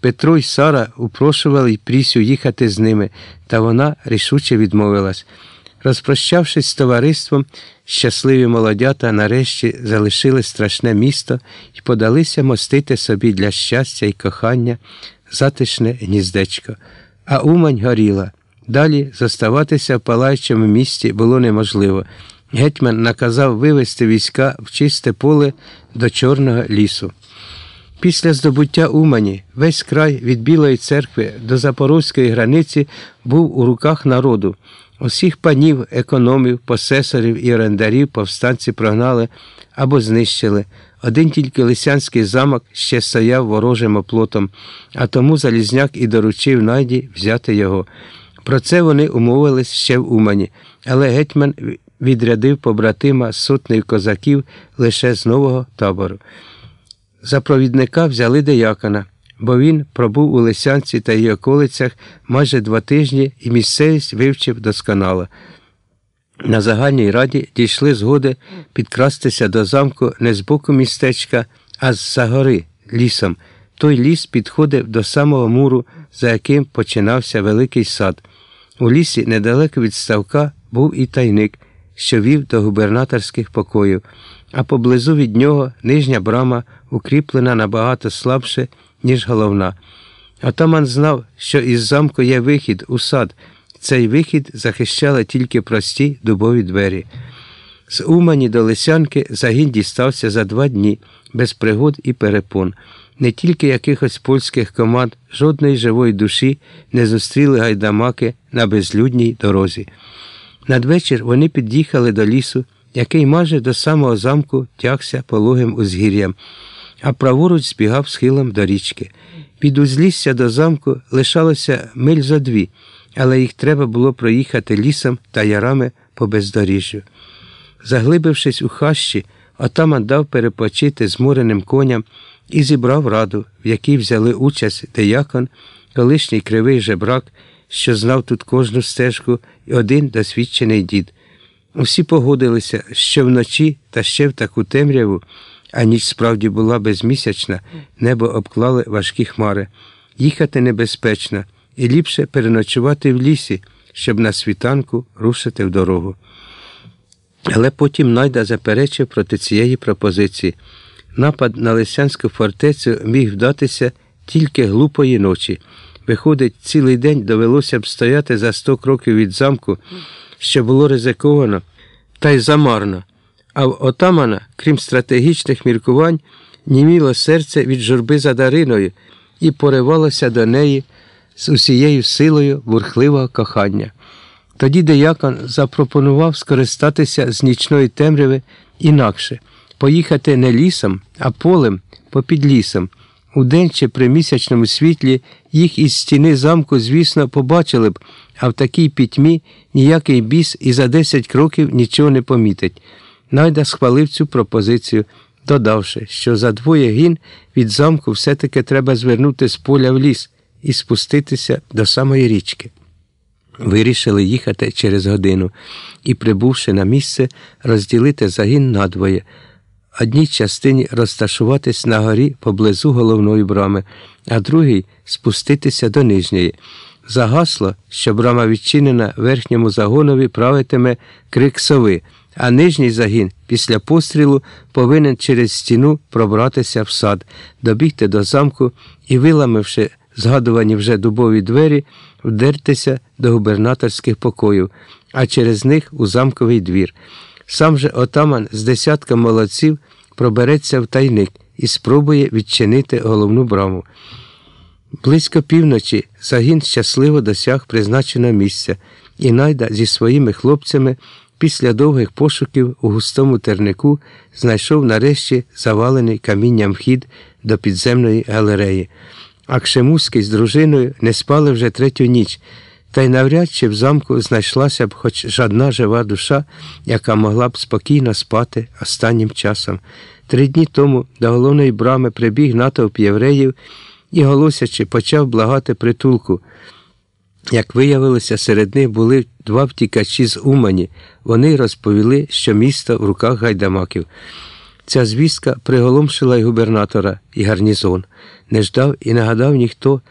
Петро й Сара упрошували Прісю їхати з ними, та вона рішуче відмовилась. Розпрощавшись з товариством, щасливі молодята нарешті залишили страшне місто і подалися мостити собі для щастя і кохання затишне гніздечко. А Умань горіла. Далі зоставатися в палаючому місті було неможливо. Гетьман наказав вивести війська в чисте поле до Чорного лісу. Після здобуття Умані весь край від Білої церкви до Запорозької границі був у руках народу. Усіх панів, економів, посесорів і орендарів повстанці прогнали або знищили. Один тільки Лисянський замок ще стояв ворожим оплотом, а тому Залізняк і доручив найді взяти його. Про це вони умовились ще в Умані, але гетьман відрядив побратима сотнею козаків лише з нового табору. За провідника взяли деякона, бо він пробув у Лисянці та її околицях майже два тижні і місцевість вивчив досконало. На загальній раді дійшли згоди підкрастися до замку не з боку містечка, а з-за гори лісом. Той ліс підходив до самого муру, за яким починався великий сад. У лісі, недалеко від ставка, був і тайник, що вів до губернаторських покоїв, а поблизу від нього нижня брама укріплена набагато слабше, ніж головна. Отаман знав, що із замку є вихід у сад. Цей вихід захищали тільки прості дубові двері. З Умані до Лисянки загін дістався за два дні, без пригод і перепон. Не тільки якихось польських команд, жодної живої душі не зустріли гайдамаки на безлюдній дорозі. Надвечір вони під'їхали до лісу, який майже до самого замку тягся пологим узгір'ям, а праворуч збігав схилом до річки. Від узлісся до замку лишалося миль зо дві, але їх треба було проїхати лісом та ярами по бездоріжжю. Заглибившись у хащі, отаман дав перепочити змуреним коням і зібрав раду, в якій взяли участь деякон, колишній кривий жебрак, що знав тут кожну стежку, і один досвідчений дід. Усі погодилися, що вночі та ще в таку темряву, а ніч справді була безмісячна, небо обклали важкі хмари. Їхати небезпечно і ліпше переночувати в лісі, щоб на світанку рушити в дорогу. Але потім найда заперечив проти цієї пропозиції. Напад на Лисянську фортецю міг вдатися тільки глупої ночі. Виходить, цілий день довелося б стояти за сто кроків від замку, що було ризиковано, та й замарно. А в отамана, крім стратегічних міркувань, німіло серце від журби за Дариною і поривалося до неї з усією силою бурхливого кохання. Тоді деякон запропонував скористатися з нічної темряви інакше поїхати не лісом, а полем попід лісом. Удень чи при місячному світлі їх із стіни замку, звісно, побачили б, а в такій пітьмі ніякий біс і за десять кроків нічого не помітить. Найда схвалив цю пропозицію, додавши, що за двоє гін від замку все-таки треба звернути з поля в ліс і спуститися до самої річки. Вирішили їхати через годину і, прибувши на місце, розділити загін надвоє одній частині розташуватись на горі поблизу головної брами, а другій спуститися до нижньої. Загасло, що брама відчинена верхньому загонові правитиме крик сови, а нижній загін після пострілу повинен через стіну пробратися в сад, добігти до замку і, виламивши згадувані вже дубові двері, вдертися до губернаторських покоїв, а через них у замковий двір. Сам же отаман з десятком молодців пробереться в тайник і спробує відчинити головну браму. Близько півночі загін щасливо досяг призначеного місця, і найда зі своїми хлопцями після довгих пошуків у густому тернику знайшов нарешті завалений камінням вхід до підземної галереї. А Кшемуський з дружиною не спали вже третю ніч. Та й навряд чи в замку знайшлася б хоч жадна жива душа, яка могла б спокійно спати останнім часом. Три дні тому до головної брами прибіг натовп євреїв і, голосячи, почав благати притулку. Як виявилося, серед них були два втікачі з Умані. Вони розповіли, що місто в руках гайдамаків. Ця звістка приголомшила й губернатора, і гарнізон. Не ждав і нагадав ніхто,